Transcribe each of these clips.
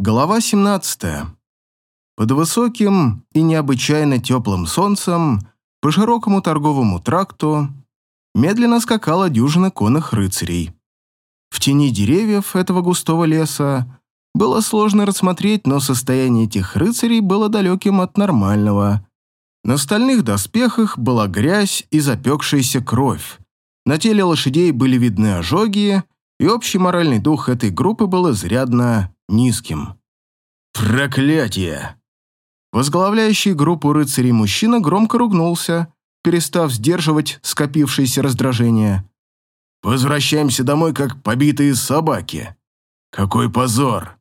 Глава 17. Под высоким и необычайно теплым солнцем по широкому торговому тракту медленно скакала дюжина конных рыцарей. В тени деревьев этого густого леса было сложно рассмотреть, но состояние этих рыцарей было далеким от нормального. На стальных доспехах была грязь и запекшаяся кровь. На теле лошадей были видны ожоги, и общий моральный дух этой группы был изрядно низким. «Проклятие!» Возглавляющий группу рыцарей мужчина громко ругнулся, перестав сдерживать скопившееся раздражение. «Возвращаемся домой, как побитые собаки. Какой позор!»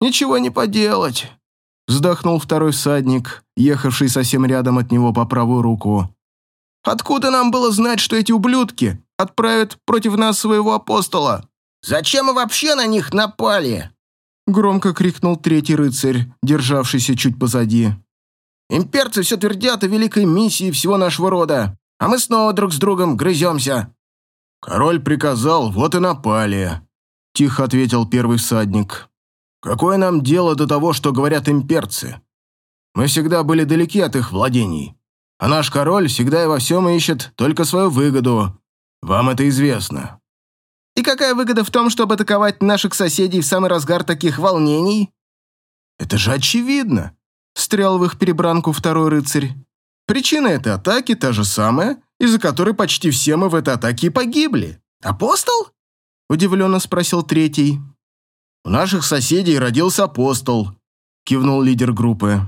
«Ничего не поделать», — вздохнул второй всадник, ехавший совсем рядом от него по правую руку. «Откуда нам было знать, что эти ублюдки отправят против нас своего апостола?» «Зачем мы вообще на них напали?» Громко крикнул третий рыцарь, державшийся чуть позади. «Имперцы все твердят о великой миссии всего нашего рода, а мы снова друг с другом грыземся». «Король приказал, вот и напали», — тихо ответил первый всадник. «Какое нам дело до того, что говорят имперцы? Мы всегда были далеки от их владений, а наш король всегда и во всем ищет только свою выгоду. Вам это известно». И какая выгода в том, чтобы атаковать наших соседей в самый разгар таких волнений? Это же очевидно, встрял в их перебранку второй рыцарь. Причина этой атаки та же самая, из-за которой почти все мы в этой атаке и погибли. Апостол? Удивленно спросил третий. У наших соседей родился апостол, кивнул лидер группы.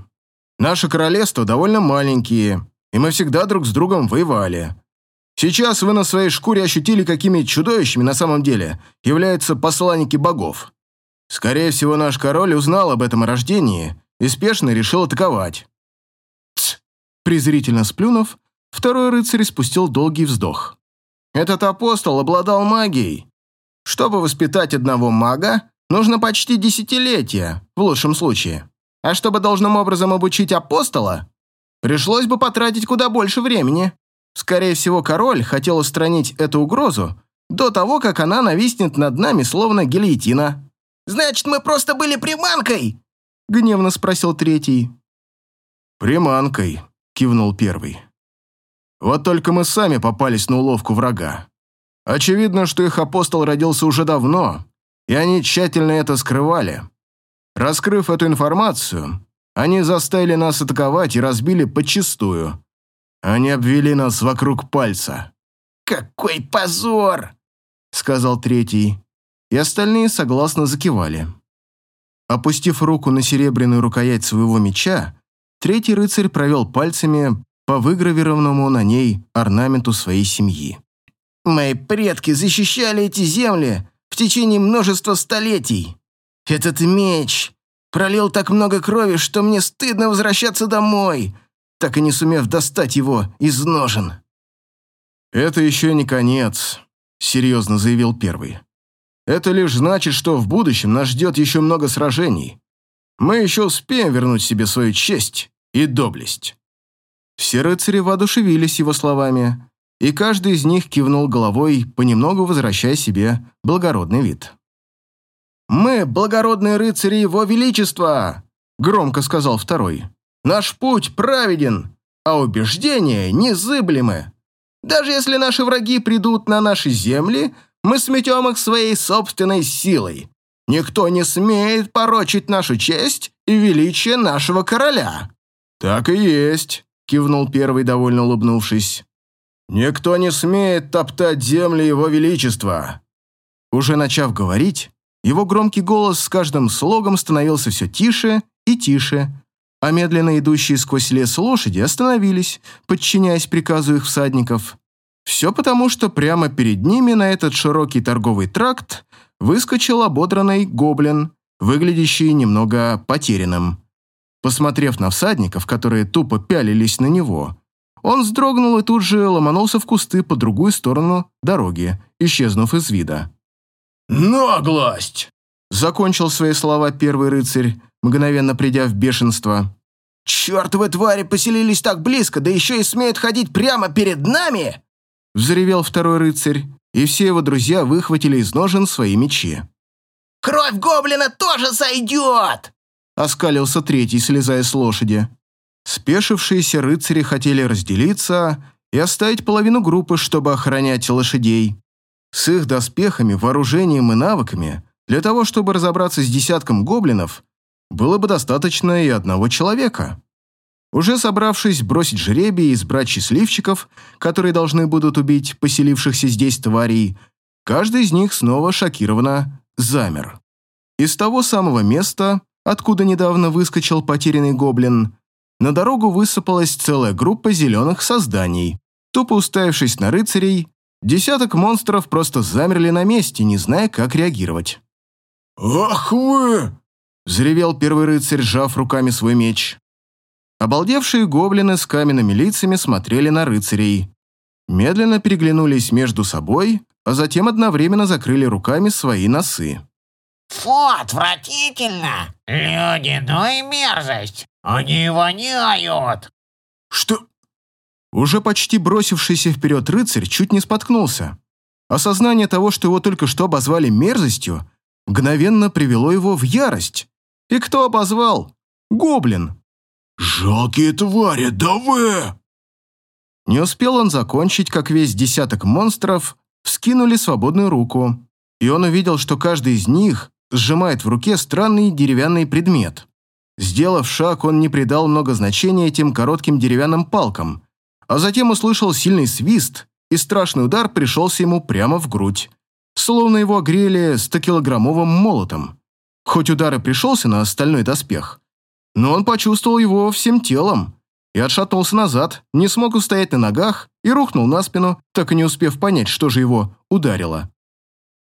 Наше королевство довольно маленькие, и мы всегда друг с другом воевали. Сейчас вы на своей шкуре ощутили, какими чудовищами на самом деле являются посланники богов. Скорее всего, наш король узнал об этом рождении и спешно решил атаковать. Тс! Презрительно сплюнув, второй рыцарь спустил долгий вздох. Этот апостол обладал магией. Чтобы воспитать одного мага, нужно почти десятилетия, в лучшем случае. А чтобы должным образом обучить апостола, пришлось бы потратить куда больше времени. Скорее всего, король хотел устранить эту угрозу до того, как она нависнет над нами, словно гильотина. «Значит, мы просто были приманкой?» — гневно спросил третий. «Приманкой», — кивнул первый. «Вот только мы сами попались на уловку врага. Очевидно, что их апостол родился уже давно, и они тщательно это скрывали. Раскрыв эту информацию, они заставили нас атаковать и разбили подчистую. Они обвели нас вокруг пальца. «Какой позор!» — сказал третий, и остальные согласно закивали. Опустив руку на серебряную рукоять своего меча, третий рыцарь провел пальцами по выгравированному на ней орнаменту своей семьи. «Мои предки защищали эти земли в течение множества столетий. Этот меч пролил так много крови, что мне стыдно возвращаться домой, так и не сумев достать его из ножен. «Это еще не конец», — серьезно заявил первый. «Это лишь значит, что в будущем нас ждет еще много сражений. Мы еще успеем вернуть себе свою честь и доблесть». Все рыцари воодушевились его словами, и каждый из них кивнул головой, понемногу возвращая себе благородный вид. «Мы благородные рыцари Его Величества!» — громко сказал второй. Наш путь праведен, а убеждения незыблемы. Даже если наши враги придут на наши земли, мы сметем их своей собственной силой. Никто не смеет порочить нашу честь и величие нашего короля». «Так и есть», — кивнул первый, довольно улыбнувшись. «Никто не смеет топтать земли его величества». Уже начав говорить, его громкий голос с каждым слогом становился все тише и тише, а медленно идущие сквозь лес лошади остановились, подчиняясь приказу их всадников. Все потому, что прямо перед ними на этот широкий торговый тракт выскочил ободранный гоблин, выглядящий немного потерянным. Посмотрев на всадников, которые тупо пялились на него, он вздрогнул и тут же ломанулся в кусты по другую сторону дороги, исчезнув из вида. «Наглость!» Закончил свои слова первый рыцарь, мгновенно придя в бешенство. «Чертовы твари поселились так близко, да еще и смеют ходить прямо перед нами!» Взревел второй рыцарь, и все его друзья выхватили из ножен свои мечи. Кровь гоблина тоже сойдет!» Оскалился третий, слезая с лошади. Спешившиеся рыцари хотели разделиться и оставить половину группы, чтобы охранять лошадей. С их доспехами, вооружением и навыками для того, чтобы разобраться с десятком гоблинов, было бы достаточно и одного человека. Уже собравшись бросить жребий и избрать счастливчиков, которые должны будут убить поселившихся здесь тварей, каждый из них снова шокированно замер. Из того самого места, откуда недавно выскочил потерянный гоблин, на дорогу высыпалась целая группа зеленых созданий. Тупо уставившись на рыцарей, десяток монстров просто замерли на месте, не зная, как реагировать. «Ах вы!» – взревел первый рыцарь, сжав руками свой меч. Обалдевшие гоблины с каменными лицами смотрели на рыцарей. Медленно переглянулись между собой, а затем одновременно закрыли руками свои носы. «Фу, отвратительно! Люди, ну и мерзость! Они воняют!» «Что?» Уже почти бросившийся вперед рыцарь чуть не споткнулся. Осознание того, что его только что обозвали мерзостью, мгновенно привело его в ярость. И кто обозвал? Гоблин. «Жалкие твари, да вы!» Не успел он закончить, как весь десяток монстров вскинули свободную руку, и он увидел, что каждый из них сжимает в руке странный деревянный предмет. Сделав шаг, он не придал много значения этим коротким деревянным палкам, а затем услышал сильный свист, и страшный удар пришелся ему прямо в грудь, словно его огрели 100-килограммовым молотом. Хоть удар и пришелся на остальной доспех, но он почувствовал его всем телом и отшатнулся назад, не смог устоять на ногах и рухнул на спину, так и не успев понять, что же его ударило.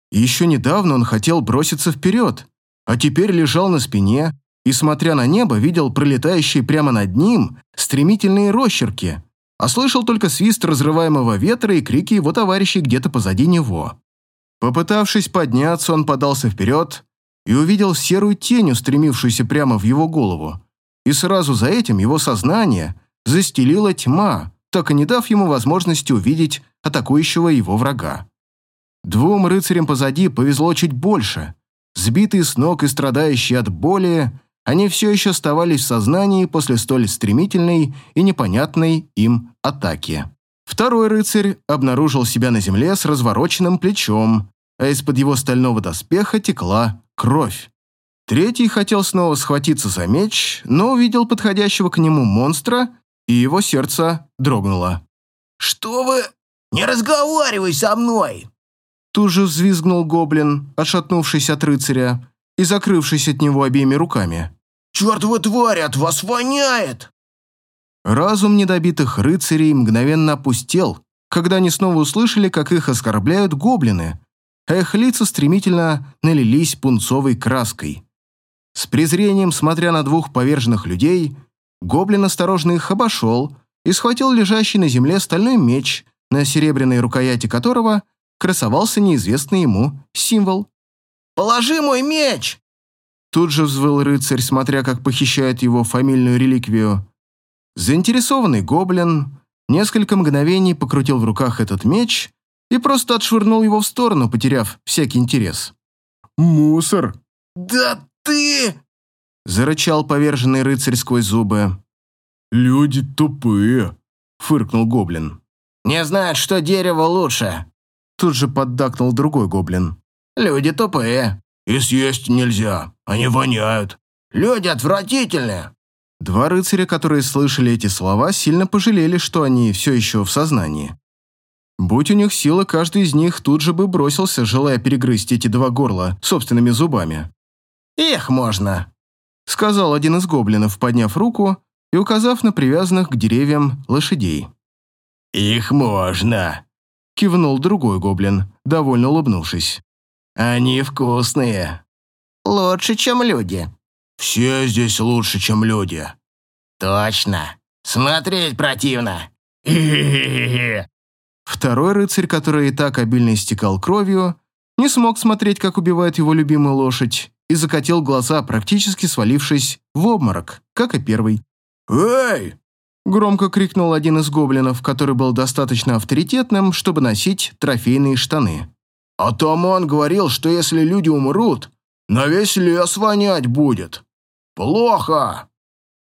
Еще недавно он хотел броситься вперед, а теперь лежал на спине и, смотря на небо, видел пролетающие прямо над ним стремительные росчерки, а слышал только свист разрываемого ветра и крики его товарищей где-то позади него. Попытавшись подняться, он подался вперед и увидел серую тень, устремившуюся прямо в его голову. И сразу за этим его сознание застелила тьма, так и не дав ему возможности увидеть атакующего его врага. Двум рыцарям позади повезло чуть больше. Сбитые с ног и страдающие от боли, они все еще оставались в сознании после столь стремительной и непонятной им атаки. Второй рыцарь обнаружил себя на земле с развороченным плечом, а из-под его стального доспеха текла кровь. Третий хотел снова схватиться за меч, но увидел подходящего к нему монстра, и его сердце дрогнуло. «Что вы? Не разговаривай со мной!» Тут же взвизгнул гоблин, отшатнувшись от рыцаря и закрывшись от него обеими руками. «Чертова тварь, от вас воняет!» Разум недобитых рыцарей мгновенно опустел, когда они снова услышали, как их оскорбляют гоблины, а их лица стремительно налились пунцовой краской. С презрением, смотря на двух поверженных людей, гоблин осторожно их обошел и схватил лежащий на земле стальной меч, на серебряной рукояти которого красовался неизвестный ему символ. «Положи мой меч!» Тут же взвыл рыцарь, смотря как похищает его фамильную реликвию. Заинтересованный гоблин несколько мгновений покрутил в руках этот меч и просто отшвырнул его в сторону, потеряв всякий интерес. «Мусор!» «Да ты...» — зарычал поверженный рыцарь сквозь зубы. «Люди тупые», — фыркнул гоблин. «Не знают, что дерево лучше», — тут же поддакнул другой гоблин. «Люди тупые». «И съесть нельзя, они воняют». «Люди отвратительные». Два рыцаря, которые слышали эти слова, сильно пожалели, что они все еще в сознании. Будь у них сила, каждый из них тут же бы бросился, желая перегрызть эти два горла собственными зубами. «Их можно», — сказал один из гоблинов, подняв руку и указав на привязанных к деревьям лошадей. «Их можно», — кивнул другой гоблин, довольно улыбнувшись. «Они вкусные. Лучше, чем люди». «Все здесь лучше, чем люди». «Точно. Смотреть противно». Второй рыцарь, который и так обильно истекал кровью, не смог смотреть, как убивает его любимую лошадь, и закатил глаза, практически свалившись в обморок, как и первый. «Эй!» – громко крикнул один из гоблинов, который был достаточно авторитетным, чтобы носить трофейные штаны. «Атаман говорил, что если люди умрут, На весь лес вонять будет. Плохо!»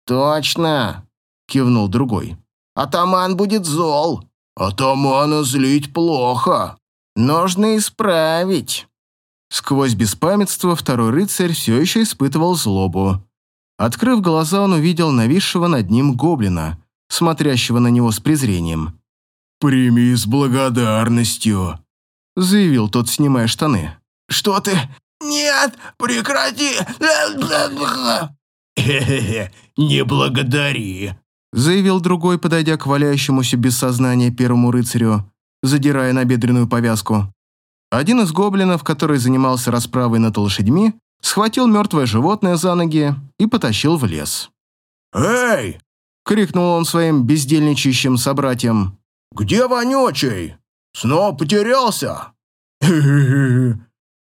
«Точно!» — кивнул другой. «Атаман будет зол!» «Атамана злить плохо!» «Нужно исправить!» Сквозь беспамятство второй рыцарь все еще испытывал злобу. Открыв глаза, он увидел нависшего над ним гоблина, смотрящего на него с презрением. «Прими с благодарностью», — заявил тот, снимая штаны. «Что ты?» «Нет, прекрати!» «Хе-хе-хе, не благодари», — заявил другой, подойдя к валяющемуся без сознания первому рыцарю, задирая набедренную повязку. Один из гоблинов, который занимался расправой над лошадьми, схватил мертвое животное за ноги и потащил в лес. «Эй!» — крикнул он своим бездельничающим собратьям. «Где вонючий? Снова потерялся?»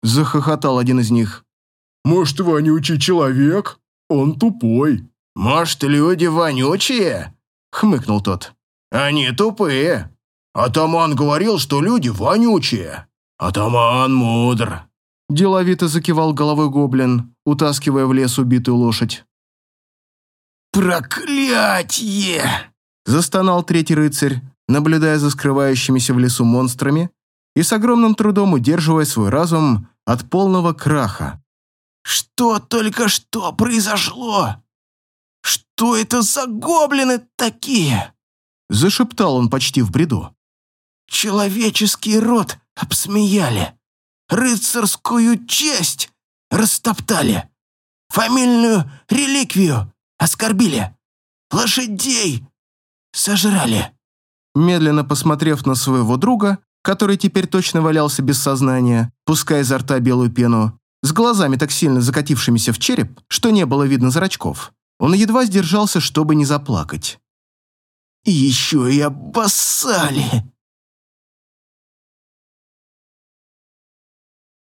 захохотал один из них. «Может, вонючий человек? Он тупой». «Может, люди вонючие?» — хмыкнул тот. «Они тупые. Атаман говорил, что люди вонючие. Атаман мудр». Деловито закивал головой гоблин, утаскивая в лес убитую лошадь. «Проклятье!» – застонал третий рыцарь, наблюдая за скрывающимися в лесу монстрами и с огромным трудом удерживая свой разум от полного краха. «Что только что произошло? Что это за гоблины такие?» Зашептал он почти в бреду. «Человеческий род обсмеяли, рыцарскую честь растоптали, фамильную реликвию оскорбили, лошадей сожрали». Медленно посмотрев на своего друга, который теперь точно валялся без сознания, пуская изо рта белую пену, с глазами так сильно закатившимися в череп, что не было видно зрачков, он едва сдержался, чтобы не заплакать. «Еще и обоссали!»